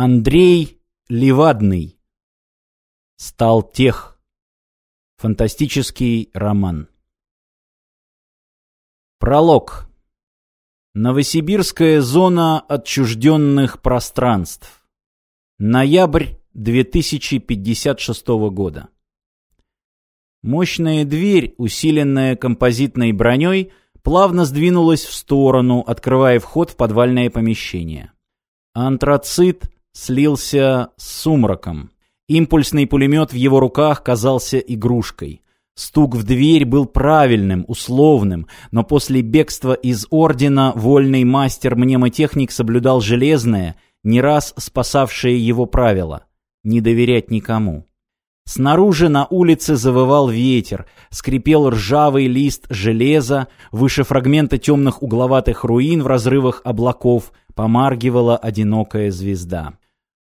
Андрей Левадный. Сталтех. Фантастический роман. Пролог. Новосибирская зона отчужденных пространств. Ноябрь 2056 года. Мощная дверь, усиленная композитной броней, плавно сдвинулась в сторону, открывая вход в подвальное помещение. Антрацит слился с сумраком. Импульсный пулемет в его руках казался игрушкой. Стук в дверь был правильным, условным, но после бегства из Ордена вольный мастер-мнемотехник соблюдал железное, не раз спасавшее его правило — не доверять никому. Снаружи на улице завывал ветер, скрипел ржавый лист железа, выше фрагмента темных угловатых руин в разрывах облаков помаргивала одинокая звезда.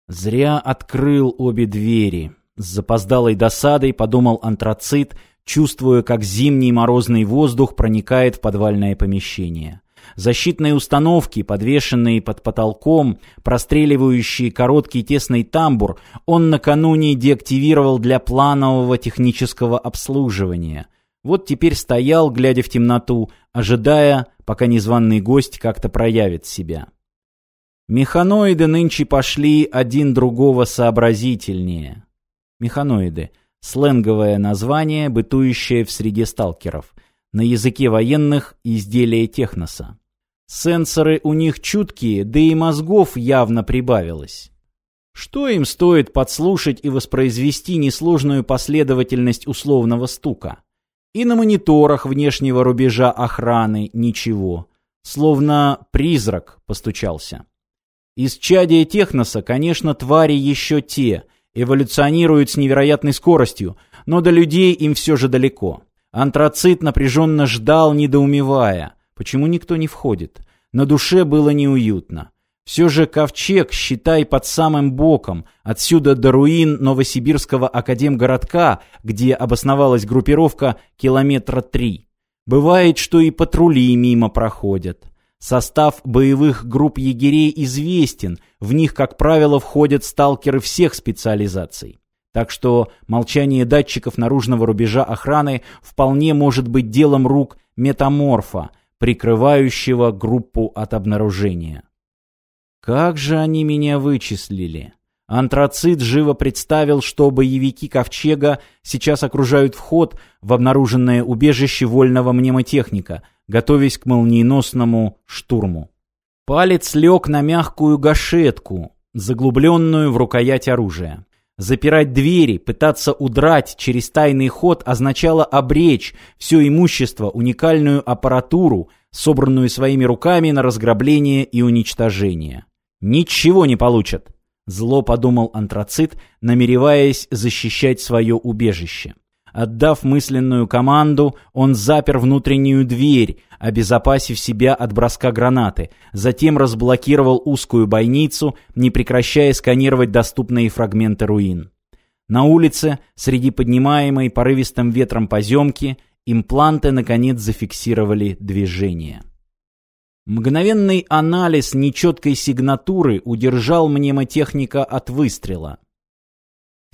Зря открыл обе двери. С запоздалой досадой подумал антрацит, чувствуя, как зимний морозный воздух проникает в подвальное помещение. Защитные установки, подвешенные под потолком, простреливающие короткий тесный тамбур, он накануне деактивировал для планового технического обслуживания. Вот теперь стоял, глядя в темноту, ожидая, пока незваный гость как-то проявит себя. Механоиды нынче пошли один другого сообразительнее. Механоиды — сленговое название, бытующее в среде сталкеров. На языке военных — изделия техноса. Сенсоры у них чуткие, да и мозгов явно прибавилось. Что им стоит подслушать и воспроизвести несложную последовательность условного стука? И на мониторах внешнего рубежа охраны ничего. Словно призрак постучался. Из чадия техноса, конечно, твари еще те, эволюционируют с невероятной скоростью, но до людей им все же далеко. Антрацит напряженно ждал, недоумевая, почему никто не входит. На душе было неуютно. Все же ковчег, считай, под самым боком, отсюда до руин Новосибирского академгородка, где обосновалась группировка километра три. Бывает, что и патрули мимо проходят. Состав боевых групп егерей известен, в них, как правило, входят сталкеры всех специализаций. Так что молчание датчиков наружного рубежа охраны вполне может быть делом рук метаморфа, прикрывающего группу от обнаружения. Как же они меня вычислили? Антрацит живо представил, что боевики Ковчега сейчас окружают вход в обнаруженное убежище вольного мнемотехника – готовясь к молниеносному штурму. Палец лег на мягкую гашетку, заглубленную в рукоять оружия. Запирать двери, пытаться удрать через тайный ход означало обречь все имущество, уникальную аппаратуру, собранную своими руками на разграбление и уничтожение. Ничего не получат, зло подумал антрацит, намереваясь защищать свое убежище. Отдав мысленную команду, он запер внутреннюю дверь, обезопасив себя от броска гранаты, затем разблокировал узкую бойницу, не прекращая сканировать доступные фрагменты руин. На улице, среди поднимаемой порывистым ветром поземки, импланты наконец зафиксировали движение. Мгновенный анализ нечеткой сигнатуры удержал мнемотехника от выстрела.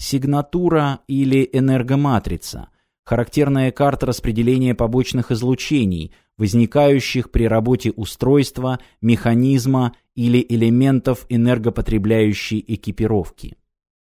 Сигнатура или энергоматрица – характерная карта распределения побочных излучений, возникающих при работе устройства, механизма или элементов энергопотребляющей экипировки.